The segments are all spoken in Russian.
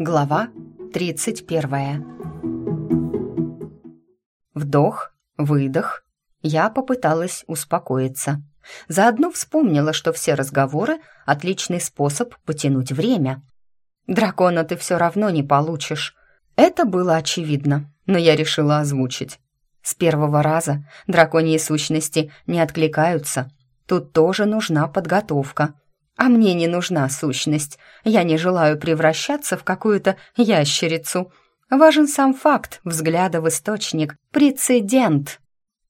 Глава 31. Вдох, выдох. Я попыталась успокоиться. Заодно вспомнила, что все разговоры — отличный способ потянуть время. «Дракона ты все равно не получишь». Это было очевидно, но я решила озвучить. С первого раза драконьи сущности не откликаются. Тут тоже нужна подготовка — а мне не нужна сущность. Я не желаю превращаться в какую-то ящерицу. Важен сам факт взгляда в источник. Прецедент.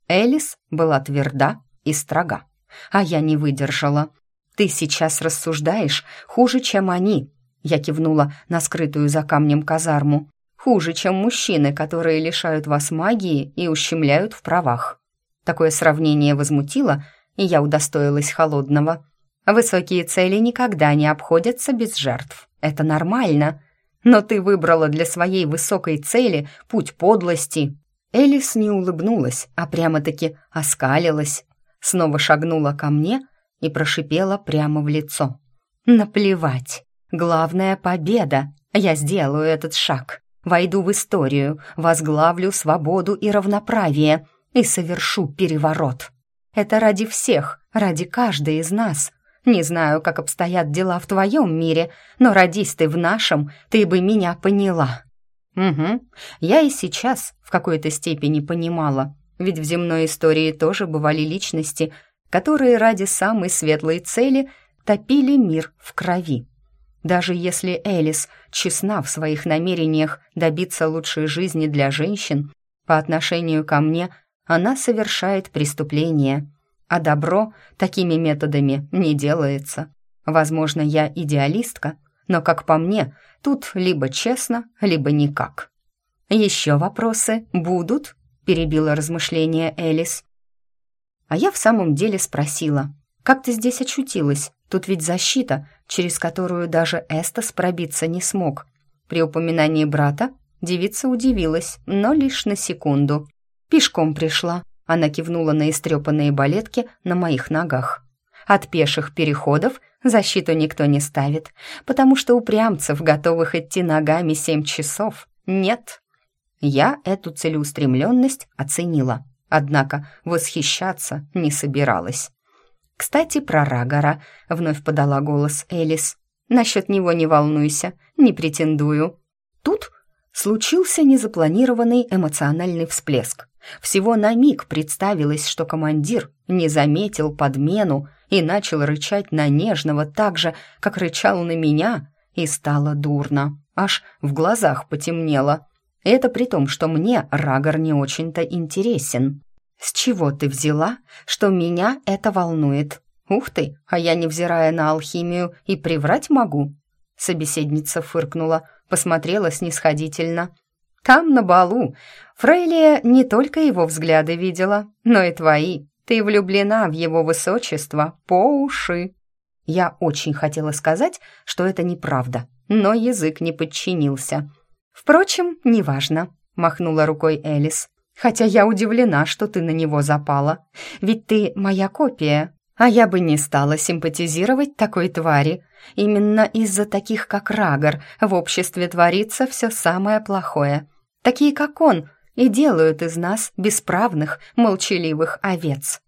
Элис была тверда и строга. А я не выдержала. «Ты сейчас рассуждаешь хуже, чем они», я кивнула на скрытую за камнем казарму. «Хуже, чем мужчины, которые лишают вас магии и ущемляют в правах». Такое сравнение возмутило, и я удостоилась холодного. Высокие цели никогда не обходятся без жертв. Это нормально. Но ты выбрала для своей высокой цели путь подлости. Элис не улыбнулась, а прямо-таки оскалилась. Снова шагнула ко мне и прошипела прямо в лицо. «Наплевать. Главная победа. Я сделаю этот шаг. Войду в историю, возглавлю свободу и равноправие и совершу переворот. Это ради всех, ради каждой из нас. Не знаю, как обстоят дела в твоем мире, но родись ты в нашем, ты бы меня поняла». «Угу, я и сейчас в какой-то степени понимала, ведь в земной истории тоже бывали личности, которые ради самой светлой цели топили мир в крови. Даже если Элис честна в своих намерениях добиться лучшей жизни для женщин, по отношению ко мне она совершает преступление. А добро такими методами не делается. Возможно, я идеалистка, но, как по мне, тут либо честно, либо никак. «Еще вопросы будут?» — перебила размышления Элис. А я в самом деле спросила, «Как ты здесь очутилась? Тут ведь защита, через которую даже Эстас пробиться не смог». При упоминании брата девица удивилась, но лишь на секунду. «Пешком пришла», она кивнула на истрепанные балетки на моих ногах. От пеших переходов защиту никто не ставит, потому что упрямцев, готовых идти ногами семь часов, нет. Я эту целеустремленность оценила, однако восхищаться не собиралась. «Кстати, про Рагора», — вновь подала голос Элис. «Насчет него не волнуйся, не претендую». Тут случился незапланированный эмоциональный всплеск. Всего на миг представилось, что командир не заметил подмену и начал рычать на нежного так же, как рычал на меня, и стало дурно. Аж в глазах потемнело. Это при том, что мне Рагор не очень-то интересен. «С чего ты взяла, что меня это волнует? Ух ты, а я, невзирая на алхимию, и приврать могу?» Собеседница фыркнула, посмотрела снисходительно. Там, на балу, Фрейлия не только его взгляды видела, но и твои. Ты влюблена в его высочество по уши. Я очень хотела сказать, что это неправда, но язык не подчинился. Впрочем, неважно, махнула рукой Элис. Хотя я удивлена, что ты на него запала. Ведь ты моя копия, а я бы не стала симпатизировать такой твари. Именно из-за таких, как Рагор, в обществе творится все самое плохое. Такие, как он, и делают из нас бесправных, молчаливых овец.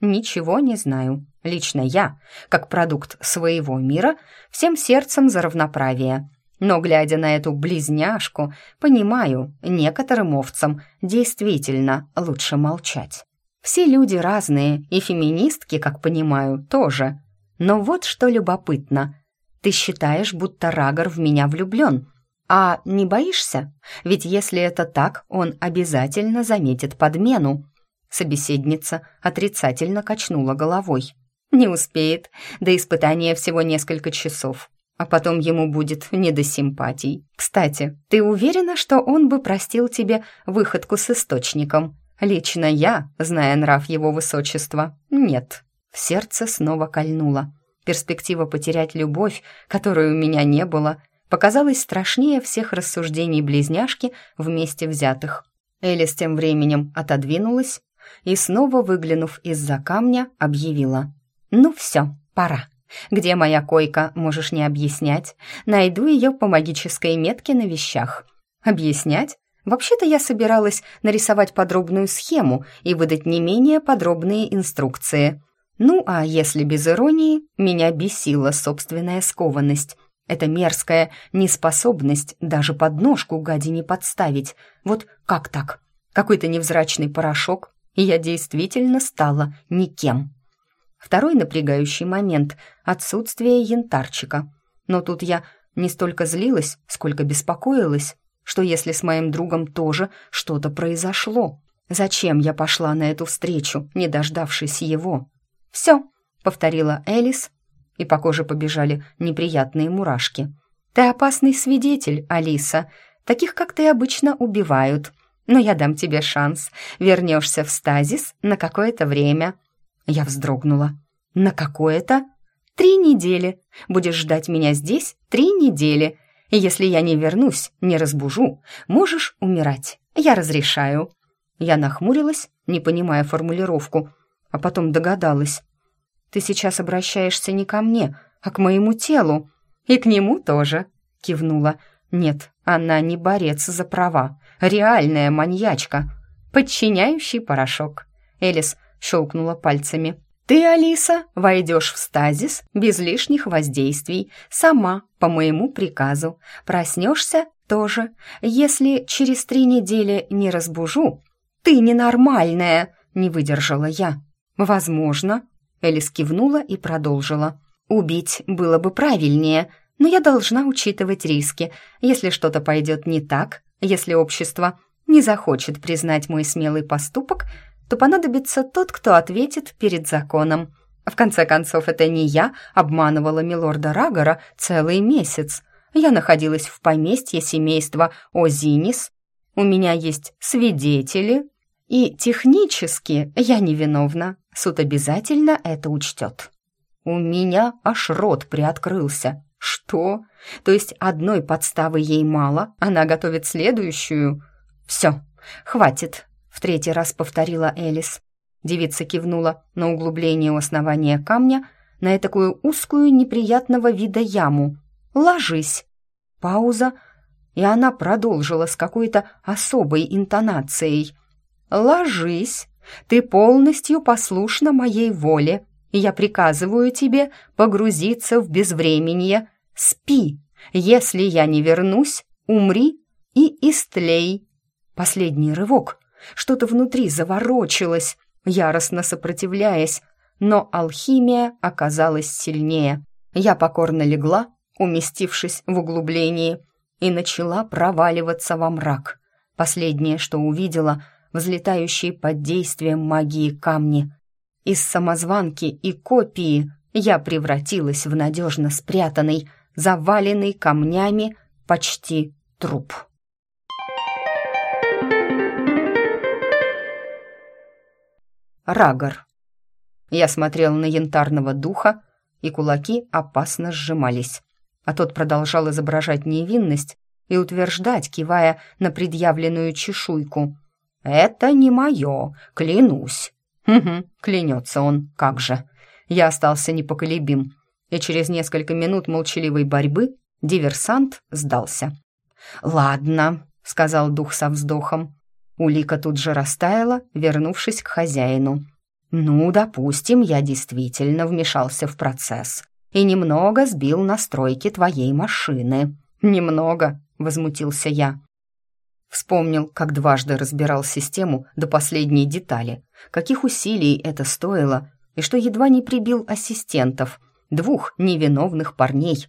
Ничего не знаю. Лично я, как продукт своего мира, всем сердцем за равноправие. Но, глядя на эту близняшку, понимаю, некоторым овцам действительно лучше молчать. Все люди разные, и феминистки, как понимаю, тоже. Но вот что любопытно. Ты считаешь, будто Рагор в меня влюблен, «А не боишься? Ведь если это так, он обязательно заметит подмену». Собеседница отрицательно качнула головой. «Не успеет, до испытания всего несколько часов, а потом ему будет не до симпатий. Кстати, ты уверена, что он бы простил тебе выходку с источником? Лично я, зная нрав его высочества, нет». В сердце снова кольнуло. Перспектива потерять любовь, которой у меня не было, показалось страшнее всех рассуждений близняшки вместе взятых. Элис тем временем отодвинулась и, снова выглянув из-за камня, объявила. «Ну все, пора. Где моя койка, можешь не объяснять. Найду ее по магической метке на вещах. Объяснять? Вообще-то я собиралась нарисовать подробную схему и выдать не менее подробные инструкции. Ну, а если без иронии, меня бесила собственная скованность. Это мерзкая неспособность даже подножку гадине подставить. Вот как так? Какой-то невзрачный порошок, и я действительно стала никем. Второй напрягающий момент — отсутствие янтарчика. Но тут я не столько злилась, сколько беспокоилась, что если с моим другом тоже что-то произошло. Зачем я пошла на эту встречу, не дождавшись его? «Все», — повторила Элис, и по коже побежали неприятные мурашки. «Ты опасный свидетель, Алиса. Таких, как ты, обычно убивают. Но я дам тебе шанс. Вернешься в стазис на какое-то время». Я вздрогнула. «На какое-то?» «Три недели. Будешь ждать меня здесь три недели. Если я не вернусь, не разбужу, можешь умирать. Я разрешаю». Я нахмурилась, не понимая формулировку, а потом догадалась. «Ты сейчас обращаешься не ко мне, а к моему телу. И к нему тоже», — кивнула. «Нет, она не борец за права, реальная маньячка, подчиняющий порошок». Элис щелкнула пальцами. «Ты, Алиса, войдешь в стазис без лишних воздействий, сама, по моему приказу. Проснешься тоже. Если через три недели не разбужу, ты ненормальная!» — не выдержала я. «Возможно», — Элис кивнула и продолжила. «Убить было бы правильнее, но я должна учитывать риски. Если что-то пойдет не так, если общество не захочет признать мой смелый поступок, то понадобится тот, кто ответит перед законом. В конце концов, это не я обманывала милорда Рагора целый месяц. Я находилась в поместье семейства Озинис. У меня есть свидетели. И технически я невиновна. Суд обязательно это учтет. У меня аж рот приоткрылся. Что? То есть одной подставы ей мало, она готовит следующую? Все, хватит, в третий раз повторила Элис. Девица кивнула на углубление у основания камня, на такую узкую неприятного вида яму. «Ложись!» Пауза, и она продолжила с какой-то особой интонацией. «Ложись! Ты полностью послушна моей воле, и я приказываю тебе погрузиться в безвременье. Спи! Если я не вернусь, умри и истлей!» Последний рывок — что-то внутри заворочилось, яростно сопротивляясь, но алхимия оказалась сильнее. Я покорно легла, уместившись в углублении, и начала проваливаться во мрак. Последнее, что увидела, взлетающие под действием магии камни. Из самозванки и копии я превратилась в надежно спрятанный, заваленный камнями почти труп. Рагор. Я смотрел на янтарного духа, и кулаки опасно сжимались. А тот продолжал изображать невинность и утверждать, кивая на предъявленную чешуйку. «Это не мое, клянусь». «Угу, клянется он, как же». Я остался непоколебим, и через несколько минут молчаливой борьбы диверсант сдался. «Ладно», — сказал дух со вздохом, Улика тут же растаяла, вернувшись к хозяину. «Ну, допустим, я действительно вмешался в процесс и немного сбил настройки твоей машины». «Немного», — возмутился я. Вспомнил, как дважды разбирал систему до последней детали, каких усилий это стоило, и что едва не прибил ассистентов, двух невиновных парней.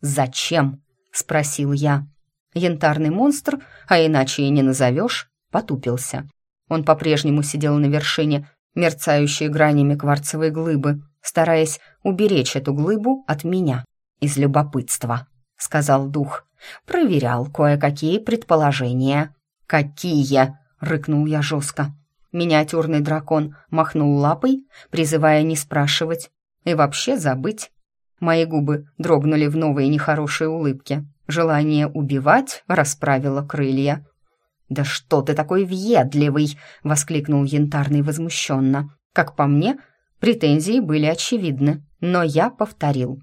«Зачем?» — спросил я. Янтарный монстр, а иначе и не назовешь, потупился. Он по-прежнему сидел на вершине, мерцающей гранями кварцевой глыбы, стараясь уберечь эту глыбу от меня. «Из любопытства», — сказал дух. «Проверял кое-какие предположения». «Какие?» — рыкнул я жестко. Миниатюрный дракон махнул лапой, призывая не спрашивать и вообще забыть. Мои губы дрогнули в новой нехорошей улыбке. Желание убивать расправило крылья. «Да что ты такой въедливый!» — воскликнул Янтарный возмущенно. «Как по мне, претензии были очевидны. но я повторил.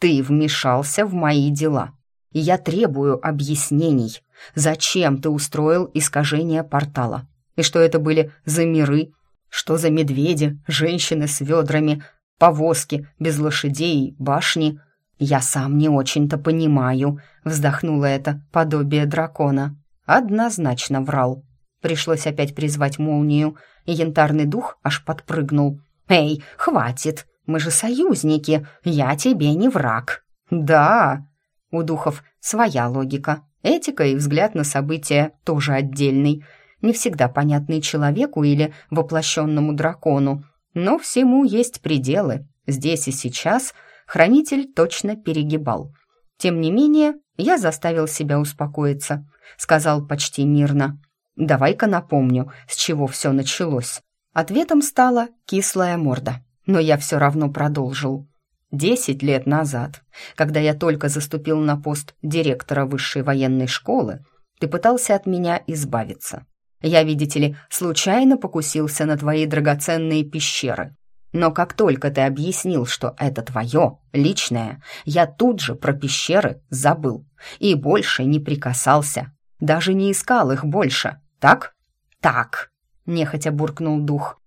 «Ты вмешался в мои дела, я требую объяснений. Зачем ты устроил искажение портала? И что это были за миры? Что за медведи, женщины с ведрами, повозки без лошадей, башни?» «Я сам не очень-то понимаю», — вздохнула это подобие дракона. Однозначно врал. Пришлось опять призвать молнию, и янтарный дух аж подпрыгнул. «Эй, хватит! Мы же союзники! Я тебе не враг!» «Да!» У духов своя логика. Этика и взгляд на события тоже отдельный. Не всегда понятный человеку или воплощенному дракону. Но всему есть пределы. Здесь и сейчас хранитель точно перегибал. Тем не менее, я заставил себя успокоиться. Сказал почти мирно. Давай-ка напомню, с чего все началось. Ответом стала кислая морда. Но я все равно продолжил. Десять лет назад, когда я только заступил на пост директора высшей военной школы, ты пытался от меня избавиться. Я, видите ли, случайно покусился на твои драгоценные пещеры. Но как только ты объяснил, что это твое, личное, я тут же про пещеры забыл и больше не прикасался. Даже не искал их больше. Так? Так, нехотя буркнул дух.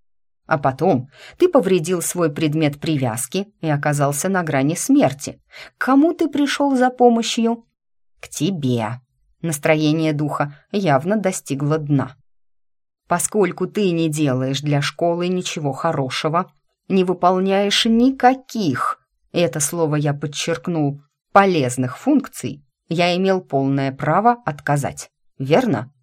А потом ты повредил свой предмет привязки и оказался на грани смерти. К кому ты пришел за помощью? К тебе. Настроение духа явно достигло дна. Поскольку ты не делаешь для школы ничего хорошего, не выполняешь никаких, это слово я подчеркнул, полезных функций, я имел полное право отказать. Верно?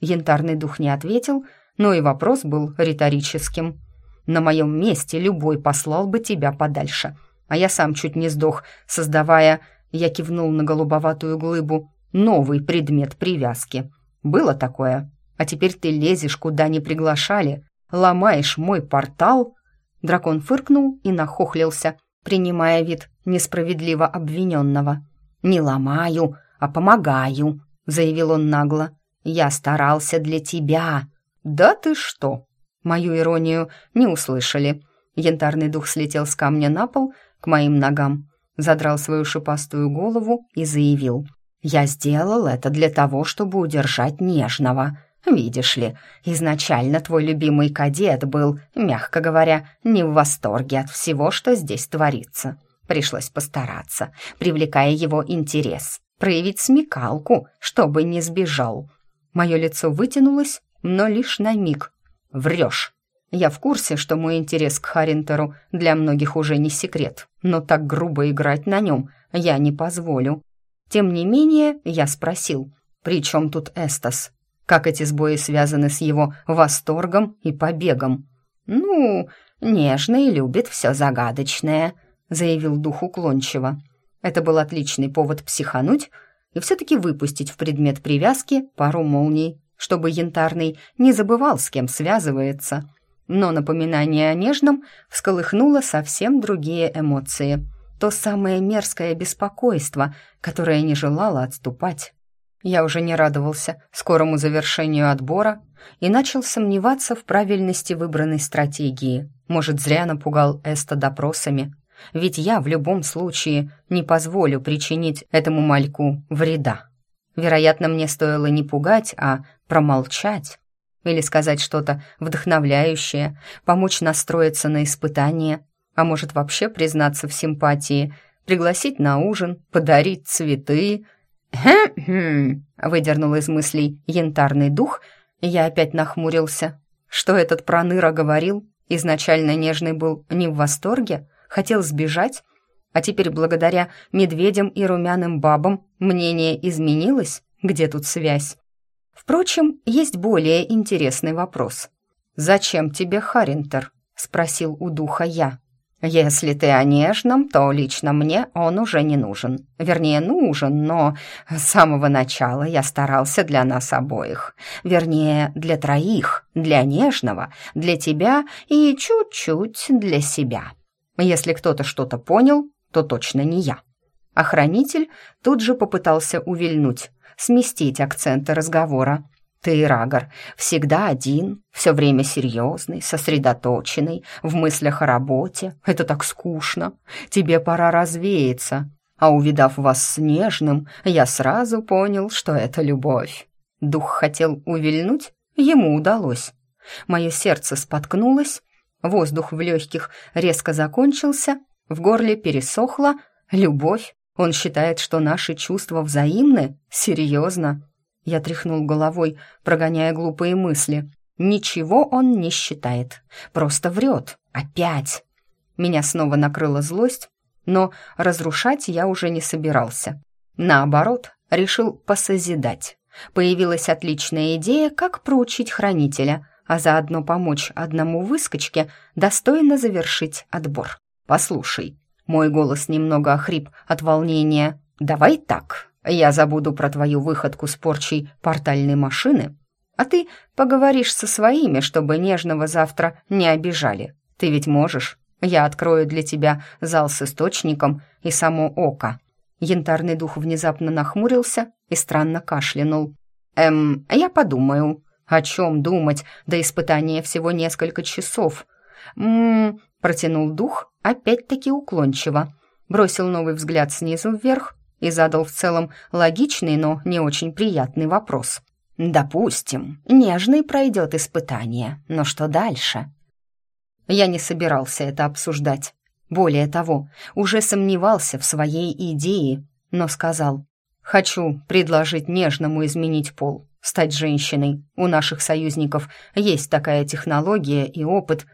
Янтарный дух не ответил, но и вопрос был риторическим. «На моем месте любой послал бы тебя подальше, а я сам чуть не сдох, создавая...» Я кивнул на голубоватую глыбу. «Новый предмет привязки. Было такое. А теперь ты лезешь, куда не приглашали, ломаешь мой портал...» Дракон фыркнул и нахохлился, принимая вид несправедливо обвиненного. «Не ломаю, а помогаю», — заявил он нагло. Я старался для тебя». «Да ты что?» Мою иронию не услышали. Янтарный дух слетел с камня на пол к моим ногам, задрал свою шипастую голову и заявил. «Я сделал это для того, чтобы удержать нежного. Видишь ли, изначально твой любимый кадет был, мягко говоря, не в восторге от всего, что здесь творится. Пришлось постараться, привлекая его интерес, проявить смекалку, чтобы не сбежал. Мое лицо вытянулось, но лишь на миг. «Врешь!» Я в курсе, что мой интерес к Харинтеру для многих уже не секрет, но так грубо играть на нем я не позволю. Тем не менее, я спросил, при чем тут Эстас? Как эти сбои связаны с его восторгом и побегом? «Ну, нежный любит все загадочное», — заявил дух уклончиво. Это был отличный повод психануть, и все-таки выпустить в предмет привязки пару молний, чтобы янтарный не забывал, с кем связывается. Но напоминание о нежном всколыхнуло совсем другие эмоции. То самое мерзкое беспокойство, которое не желало отступать. Я уже не радовался скорому завершению отбора и начал сомневаться в правильности выбранной стратегии. Может, зря напугал Эста допросами. Ведь я в любом случае не позволю причинить этому мальку вреда. Вероятно, мне стоило не пугать, а промолчать. Или сказать что-то вдохновляющее, помочь настроиться на испытание, а может вообще признаться в симпатии, пригласить на ужин, подарить цветы. «Хм-хм», — выдернул из мыслей янтарный дух, и я опять нахмурился. Что этот проныра говорил? Изначально нежный был не в восторге, хотел сбежать, а теперь благодаря медведям и румяным бабам мнение изменилось? Где тут связь? Впрочем, есть более интересный вопрос. «Зачем тебе Харинтер?» — спросил у духа я. «Если ты о нежном, то лично мне он уже не нужен. Вернее, нужен, но с самого начала я старался для нас обоих. Вернее, для троих, для нежного, для тебя и чуть-чуть для себя. Если кто-то что-то понял, то точно не я. Охранитель тут же попытался увильнуть, сместить акценты разговора. Ты, Рагор, всегда один, все время серьезный, сосредоточенный, в мыслях о работе. Это так скучно. Тебе пора развеяться. А увидав вас с нежным, я сразу понял, что это любовь. Дух хотел увильнуть, ему удалось. Мое сердце споткнулось, воздух в легких резко закончился, в горле пересохло. Любовь? Он считает, что наши чувства взаимны? Серьезно? Я тряхнул головой, прогоняя глупые мысли. Ничего он не считает, просто врет. Опять. Меня снова накрыла злость, но разрушать я уже не собирался. Наоборот, решил посозидать. Появилась отличная идея, как проучить хранителя, а заодно помочь одному выскочке достойно завершить отбор. «Послушай», мой голос немного охрип от волнения, «давай так, я забуду про твою выходку с порчей портальной машины, а ты поговоришь со своими, чтобы нежного завтра не обижали. Ты ведь можешь? Я открою для тебя зал с источником и само око». Янтарный дух внезапно нахмурился и странно кашлянул. «Эм, я подумаю». «О чем думать? До испытания всего несколько часов». «М-м-м», протянул дух, опять-таки уклончиво. Бросил новый взгляд снизу вверх и задал в целом логичный, но не очень приятный вопрос. «Допустим, нежный пройдет испытание, но что дальше?» Я не собирался это обсуждать. Более того, уже сомневался в своей идее, но сказал, «Хочу предложить нежному изменить пол, стать женщиной. У наших союзников есть такая технология и опыт».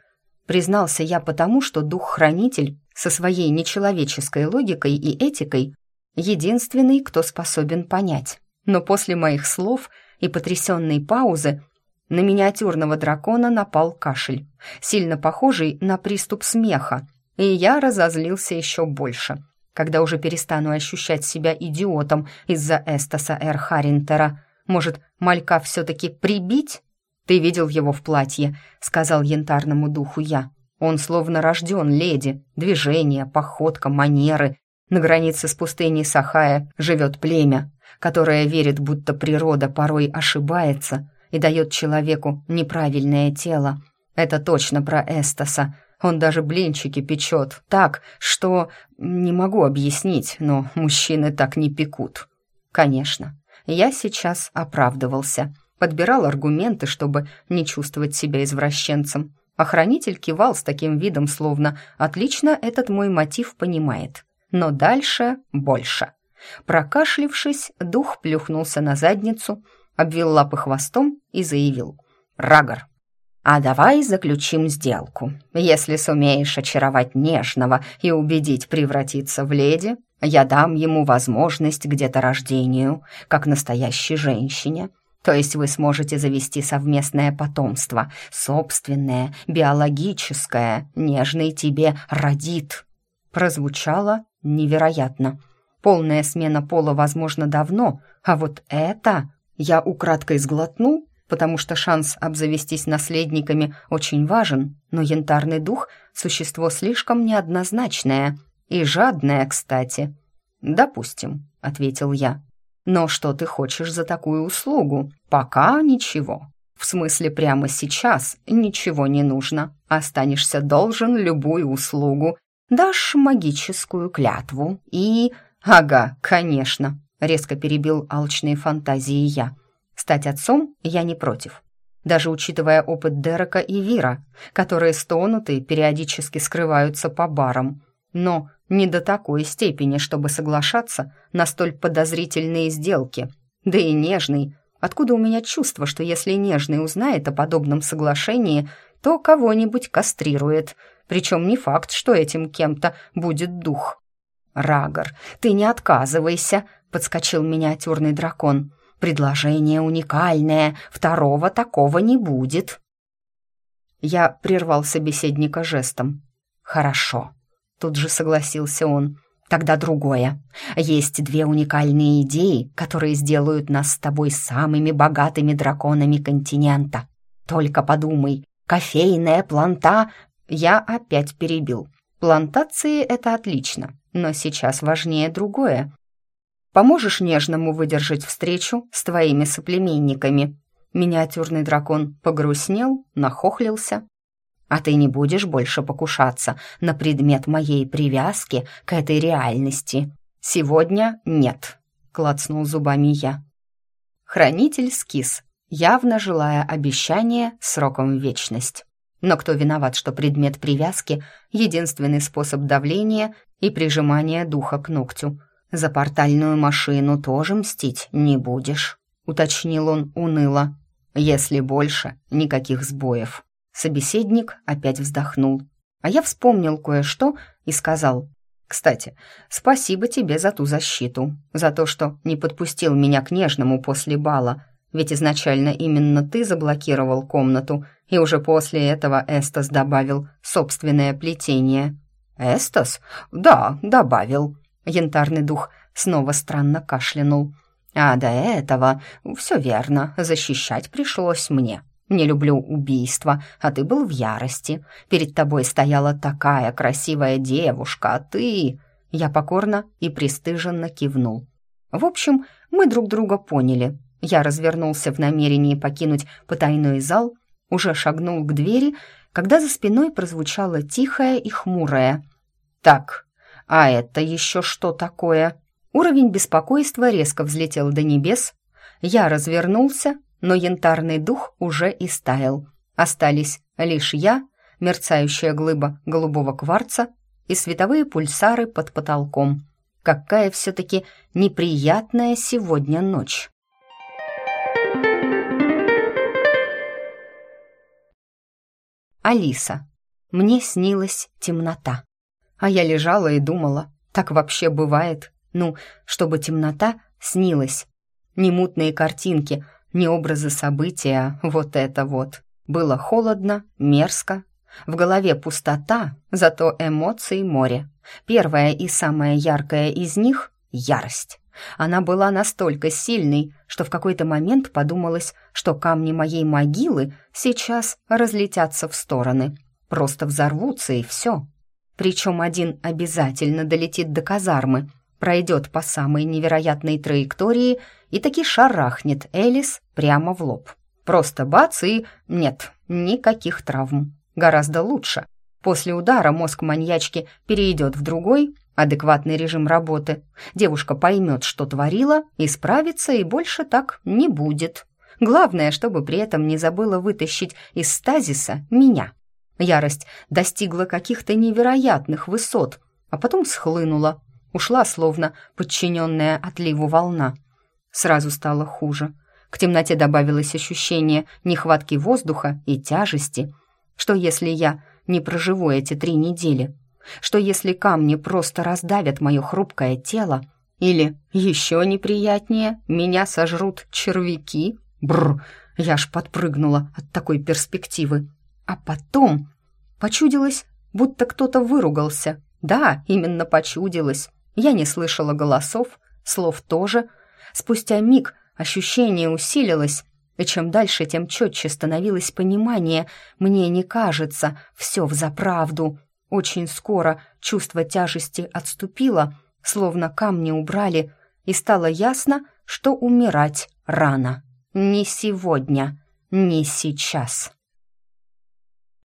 Признался я потому, что дух-хранитель со своей нечеловеческой логикой и этикой единственный, кто способен понять. Но после моих слов и потрясенной паузы на миниатюрного дракона напал кашель, сильно похожий на приступ смеха, и я разозлился еще больше. Когда уже перестану ощущать себя идиотом из-за Эстаса Эр Харинтера, может, Малька все-таки прибить? «Ты видел его в платье», — сказал янтарному духу я. «Он словно рожден леди. Движения, походка, манеры. На границе с пустыней Сахая живет племя, которое верит, будто природа порой ошибается и дает человеку неправильное тело. Это точно про Эстаса. Он даже блинчики печет так, что... Не могу объяснить, но мужчины так не пекут. Конечно, я сейчас оправдывался. Подбирал аргументы, чтобы не чувствовать себя извращенцем. Охранитель кивал с таким видом, словно «отлично этот мой мотив понимает» но дальше больше. Прокашлившись, дух плюхнулся на задницу, обвил лапы хвостом и заявил. «Рагор, а давай заключим сделку. Если сумеешь очаровать нежного и убедить превратиться в леди, я дам ему возможность к деторождению, как настоящей женщине. То есть вы сможете завести совместное потомство, собственное, биологическое, нежный тебе родит». Прозвучало Невероятно. Полная смена пола возможно давно, а вот это... Я украдкой сглотнул, потому что шанс обзавестись наследниками очень важен, но янтарный дух — существо слишком неоднозначное и жадное, кстати. «Допустим», — ответил я. «Но что ты хочешь за такую услугу? Пока ничего. В смысле, прямо сейчас ничего не нужно. Останешься должен любую услугу, дашь магическую клятву и...» «Ага, конечно», — резко перебил алчные фантазии я. «Стать отцом я не против. Даже учитывая опыт Дерека и Вира, которые стонут и периодически скрываются по барам. Но не до такой степени, чтобы соглашаться на столь подозрительные сделки. Да и нежный. Откуда у меня чувство, что если нежный узнает о подобном соглашении, то кого-нибудь кастрирует?» Причем не факт, что этим кем-то будет дух. «Рагор, ты не отказывайся», — подскочил миниатюрный дракон. «Предложение уникальное, второго такого не будет». Я прервал собеседника жестом. «Хорошо», — тут же согласился он. «Тогда другое. Есть две уникальные идеи, которые сделают нас с тобой самыми богатыми драконами континента. Только подумай, кофейная планта я опять перебил. Плантации — это отлично, но сейчас важнее другое. Поможешь нежному выдержать встречу с твоими соплеменниками? Миниатюрный дракон погрустнел, нахохлился. «А ты не будешь больше покушаться на предмет моей привязки к этой реальности? Сегодня нет», — клацнул зубами я. Хранитель скис, явно желая обещания сроком в вечность. Но кто виноват, что предмет привязки — единственный способ давления и прижимания духа к ногтю? За портальную машину тоже мстить не будешь, уточнил он уныло. Если больше, никаких сбоев. Собеседник опять вздохнул. А я вспомнил кое-что и сказал. «Кстати, спасибо тебе за ту защиту, за то, что не подпустил меня к нежному после бала, ведь изначально именно ты заблокировал комнату, и уже после этого Эстас добавил собственное плетение». «Эстас? Да, добавил». Янтарный дух снова странно кашлянул. А до этого все верно, защищать пришлось мне. Не люблю убийства, а ты был в ярости. Перед тобой стояла такая красивая девушка, а ты...» Я покорно и пристыженно кивнул. В общем, мы друг друга поняли. Я развернулся в намерении покинуть потайной зал, уже шагнул к двери, когда за спиной прозвучало тихое и хмурое. «Так, а это еще что такое?» Уровень беспокойства резко взлетел до небес. Я развернулся, но янтарный дух уже истаял. Остались лишь я, мерцающая глыба голубого кварца и световые пульсары под потолком. Какая все-таки неприятная сегодня ночь. Алиса. Мне снилась темнота. А я лежала и думала, так вообще бывает. Ну, чтобы темнота снилась. Не мутные картинки, не образы события, вот это вот. Было холодно, мерзко. В голове пустота, зато эмоции море. Первая и самая яркая из них — ярость. Она была настолько сильной, что в какой-то момент подумалось, что камни моей могилы сейчас разлетятся в стороны. Просто взорвутся и все. Причем один обязательно долетит до казармы — пройдет по самой невероятной траектории и таки шарахнет Элис прямо в лоб. Просто бац и нет, никаких травм. Гораздо лучше. После удара мозг маньячки перейдет в другой, адекватный режим работы. Девушка поймет, что творила, исправится и больше так не будет. Главное, чтобы при этом не забыла вытащить из стазиса меня. Ярость достигла каких-то невероятных высот, а потом схлынула, Ушла, словно подчиненная отливу волна. Сразу стало хуже. К темноте добавилось ощущение нехватки воздуха и тяжести. Что если я не проживу эти три недели? Что если камни просто раздавят мое хрупкое тело? Или, еще неприятнее, меня сожрут червяки? Бррр, я ж подпрыгнула от такой перспективы. А потом почудилось, будто кто-то выругался. Да, именно почудилось. Я не слышала голосов, слов тоже. Спустя миг ощущение усилилось, и чем дальше, тем четче становилось понимание. Мне не кажется, все взаправду. Очень скоро чувство тяжести отступило, словно камни убрали, и стало ясно, что умирать рано. Не сегодня, не сейчас.